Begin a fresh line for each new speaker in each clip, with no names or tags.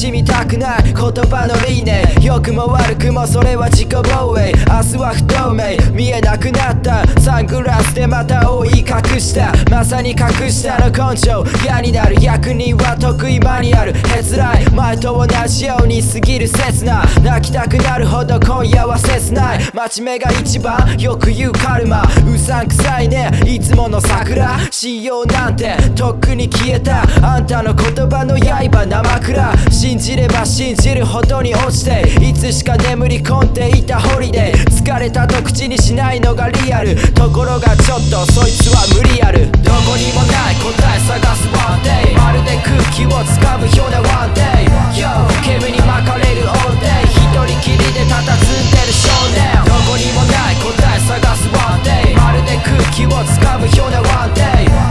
しみたくない言葉の理念良くも悪くもそれは自己防衛。明日は不透明。見えなくなった。サングラスでまた覆い隠した。まさに隠したの根性。嫌になる役人は得意マニュアルヘズライ前と同じように過ぎる刹那。泣きたくなるほど今夜は切ない。待ち目が一番。よく言うカルマ。さんくさいね。いつもの桜。信用なんてとっくに消えた。あんたの言葉の刃生クラ信じれば信じるほどに落ちて。いつしか眠り込んでいたホリデー疲れたと口にしないのがリアル。ところがちょっとそいつは無理ある。どこにもない答え探をつかむようなワンデイ。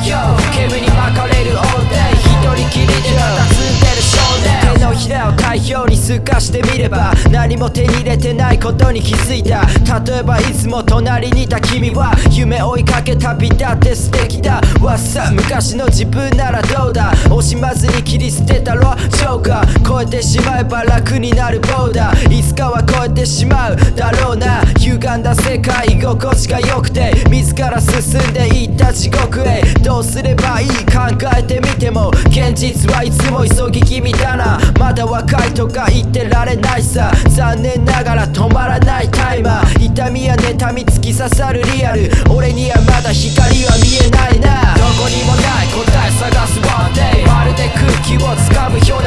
Yo 煙に巻かれる all day 一人きりで佇んでる少年。手のひらを太陽に透かしてみれば何も手に入れてないことに気づいた。例えばいつも隣にいた君は夢追いかけ旅立って素敵だ。わっさ昔の自分ならどうだ？惜しまずに切り捨てたろジョーカー。超えてしまえば楽になるボーダー。いつかは超えてしまうだろうな。歪んだ世界心地が良くて自ら進んでいった地獄へ。どうすればいい考えてみても現実はいつも急ぎ気味だな。まだ若いとか言ってられないさ。残念ながら止まらないタイマー。痛みや妬み突き刺さるリアル。俺にはまだ光は見えないな。どこにもない答え探すワンデイ。まるで空気をつかむ表